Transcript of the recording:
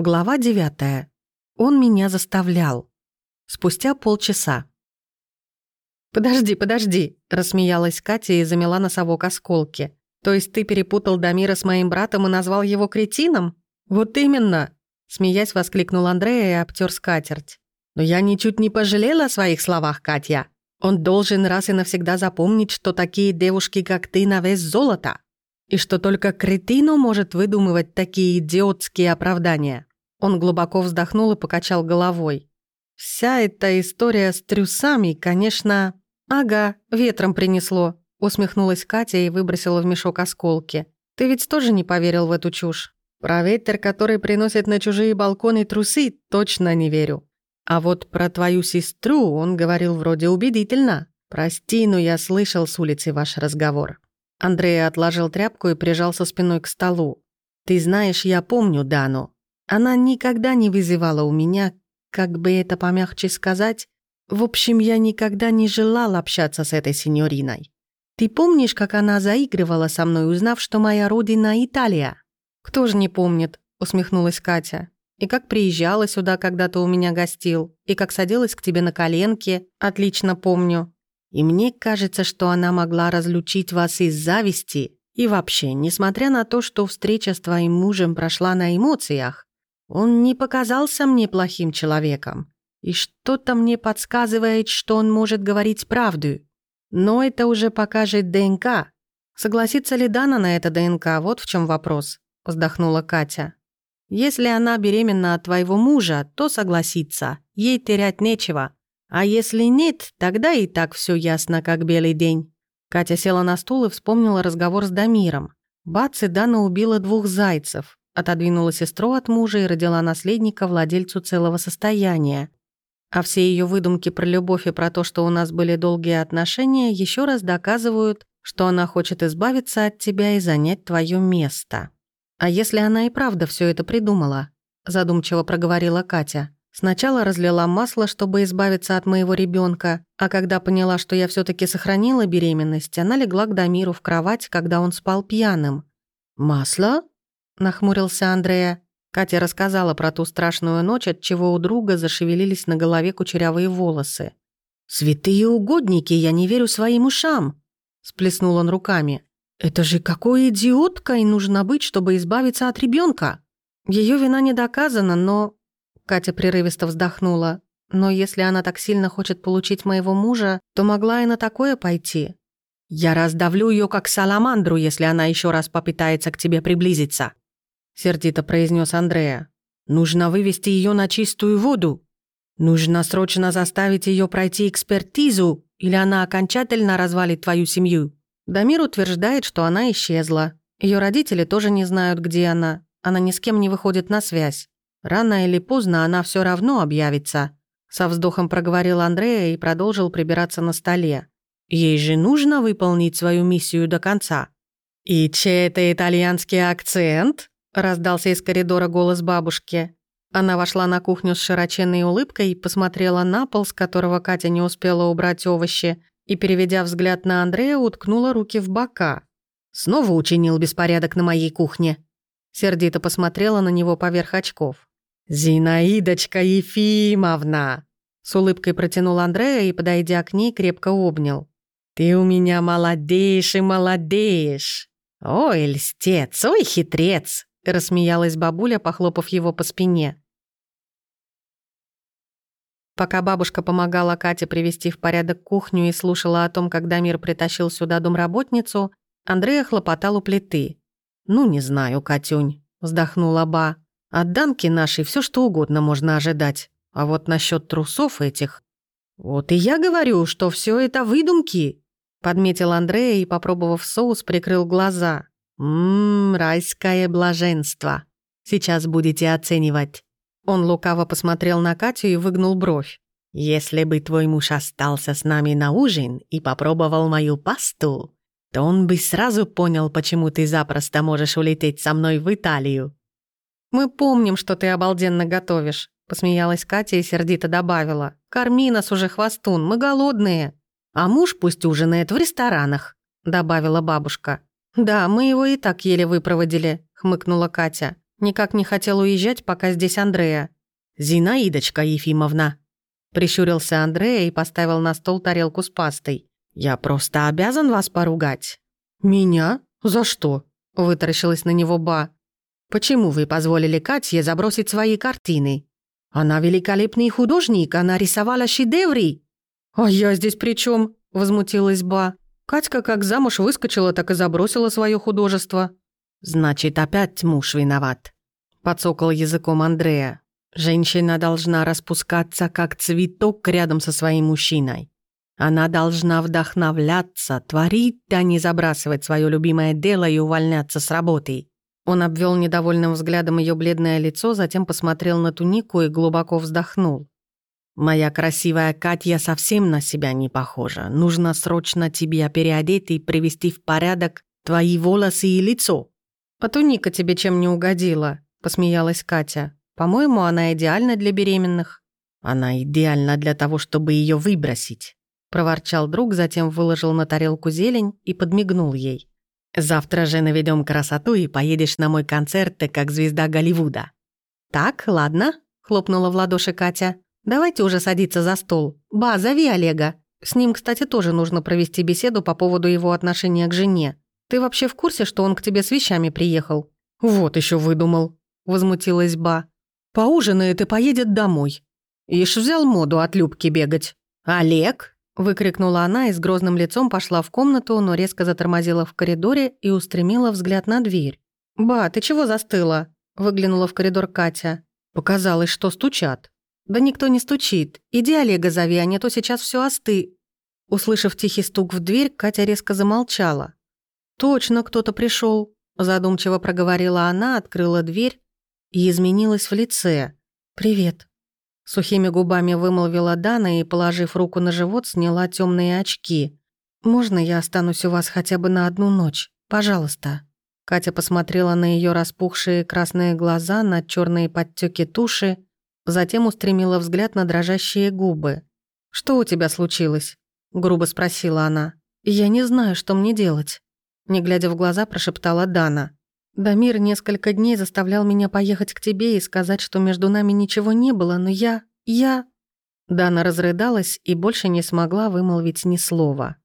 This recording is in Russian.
Глава девятая. Он меня заставлял. Спустя полчаса. «Подожди, подожди», — рассмеялась Катя и замела носовок осколки. «То есть ты перепутал Дамира с моим братом и назвал его кретином?» «Вот именно!» — смеясь воскликнул Андрея и обтер скатерть. «Но я ничуть не пожалела о своих словах, Катя. Он должен раз и навсегда запомнить, что такие девушки, как ты, на вес золота, и что только кретину может выдумывать такие идиотские оправдания». Он глубоко вздохнул и покачал головой. «Вся эта история с трюсами, конечно...» «Ага, ветром принесло», — усмехнулась Катя и выбросила в мешок осколки. «Ты ведь тоже не поверил в эту чушь? Про ветер, который приносит на чужие балконы трусы, точно не верю. А вот про твою сестру он говорил вроде убедительно. Прости, но я слышал с улицы ваш разговор». Андрей отложил тряпку и прижался спиной к столу. «Ты знаешь, я помню Дану. Она никогда не вызывала у меня, как бы это помягче сказать, в общем, я никогда не желал общаться с этой сеньориной. Ты помнишь, как она заигрывала со мной, узнав, что моя родина Италия? Кто же не помнит, усмехнулась Катя. И как приезжала сюда, когда ты у меня гостил, и как садилась к тебе на коленки, отлично помню. И мне кажется, что она могла разлучить вас из зависти. И вообще, несмотря на то, что встреча с твоим мужем прошла на эмоциях, он не показался мне плохим человеком. И что-то мне подсказывает, что он может говорить правду. Но это уже покажет ДНК. Согласится ли Дана на это ДНК? Вот в чем вопрос, вздохнула Катя. Если она беременна от твоего мужа, то согласится. Ей терять нечего. А если нет, тогда и так все ясно, как белый день. Катя села на стул и вспомнила разговор с Дамиром. Бац, и Дана убила двух зайцев. Отодвинула сестру от мужа и родила наследника владельцу целого состояния. А все ее выдумки про любовь и про то, что у нас были долгие отношения, еще раз доказывают, что она хочет избавиться от тебя и занять твое место. А если она и правда все это придумала? Задумчиво проговорила Катя. Сначала разлила масло, чтобы избавиться от моего ребенка, а когда поняла, что я все таки сохранила беременность, она легла к Дамиру в кровать, когда он спал пьяным. «Масло?» нахмурился Андрея. Катя рассказала про ту страшную ночь, от чего у друга зашевелились на голове кучерявые волосы. «Святые угодники, я не верю своим ушам!» Сплеснул он руками. «Это же какой идиоткой нужно быть, чтобы избавиться от ребенка. Ее вина не доказана, но...» Катя прерывисто вздохнула. «Но если она так сильно хочет получить моего мужа, то могла и на такое пойти. Я раздавлю ее как саламандру, если она еще раз попытается к тебе приблизиться» сердито произнес Андрея. «Нужно вывести ее на чистую воду. Нужно срочно заставить ее пройти экспертизу, или она окончательно развалит твою семью». Дамир утверждает, что она исчезла. Ее родители тоже не знают, где она. Она ни с кем не выходит на связь. Рано или поздно она все равно объявится. Со вздохом проговорил Андрея и продолжил прибираться на столе. Ей же нужно выполнить свою миссию до конца. «И чей это итальянский акцент?» Раздался из коридора голос бабушки. Она вошла на кухню с широченной улыбкой и посмотрела на пол, с которого Катя не успела убрать овощи, и, переведя взгляд на Андрея, уткнула руки в бока. «Снова учинил беспорядок на моей кухне». Сердито посмотрела на него поверх очков. «Зинаидочка Ефимовна!» С улыбкой протянул Андрея и, подойдя к ней, крепко обнял. «Ты у меня молодеешь и молодеешь! Ой, льстец, ой, хитрец! рассмеялась бабуля, похлопав его по спине. Пока бабушка помогала Кате привести в порядок кухню и слушала о том, как Дамир притащил сюда домработницу, Андрея хлопотал у плиты. «Ну, не знаю, Катюнь», — вздохнула Ба. «От Данки нашей все что угодно можно ожидать. А вот насчет трусов этих...» «Вот и я говорю, что все это выдумки», — подметил Андрея и, попробовав соус, прикрыл глаза. «Ммм, райское блаженство. Сейчас будете оценивать». Он лукаво посмотрел на Катю и выгнул бровь. «Если бы твой муж остался с нами на ужин и попробовал мою пасту, то он бы сразу понял, почему ты запросто можешь улететь со мной в Италию». «Мы помним, что ты обалденно готовишь», — посмеялась Катя и сердито добавила. «Корми нас уже, хвостун, мы голодные». «А муж пусть ужинает в ресторанах», — добавила бабушка. «Да, мы его и так еле выпроводили», — хмыкнула Катя. Никак не хотел уезжать, пока здесь Андрея. «Зинаидочка Ефимовна!» Прищурился Андрея и поставил на стол тарелку с пастой. «Я просто обязан вас поругать». «Меня? За что?» Вытаращилась на него Ба. «Почему вы позволили Катье забросить свои картины? Она великолепный художник, она рисовала шедевры». «А я здесь при чем? возмутилась Ба. Катька как замуж выскочила, так и забросила свое художество. «Значит, опять муж виноват», — подсокал языком Андрея. «Женщина должна распускаться, как цветок рядом со своим мужчиной. Она должна вдохновляться, творить, а не забрасывать свое любимое дело и увольняться с работы». Он обвел недовольным взглядом ее бледное лицо, затем посмотрел на тунику и глубоко вздохнул. «Моя красивая Катя совсем на себя не похожа. Нужно срочно тебя переодеть и привести в порядок твои волосы и лицо». «А туника тебе чем не угодила?» – посмеялась Катя. «По-моему, она идеальна для беременных». «Она идеальна для того, чтобы ее выбросить», – проворчал друг, затем выложил на тарелку зелень и подмигнул ей. «Завтра же наведем красоту и поедешь на мой концерт, ты как звезда Голливуда». «Так, ладно», – хлопнула в ладоши Катя. «Давайте уже садиться за стол. Ба, зови Олега. С ним, кстати, тоже нужно провести беседу по поводу его отношения к жене. Ты вообще в курсе, что он к тебе с вещами приехал?» «Вот еще выдумал», — возмутилась Ба. «Поужинает и поедет домой. Ишь взял моду от Любки бегать». «Олег?» — выкрикнула она и с грозным лицом пошла в комнату, но резко затормозила в коридоре и устремила взгляд на дверь. «Ба, ты чего застыла?» — выглянула в коридор Катя. Показалось, что стучат. «Да никто не стучит. Иди Олега зови, а не то сейчас все осты...» Услышав тихий стук в дверь, Катя резко замолчала. «Точно кто-то пришел, задумчиво проговорила она, открыла дверь и изменилась в лице. «Привет». Сухими губами вымолвила Дана и, положив руку на живот, сняла темные очки. «Можно я останусь у вас хотя бы на одну ночь? Пожалуйста». Катя посмотрела на ее распухшие красные глаза, на черные подтеки туши, затем устремила взгляд на дрожащие губы. «Что у тебя случилось?» — грубо спросила она. «Я не знаю, что мне делать». Не глядя в глаза, прошептала Дана. «Дамир несколько дней заставлял меня поехать к тебе и сказать, что между нами ничего не было, но я... я...» Дана разрыдалась и больше не смогла вымолвить ни слова.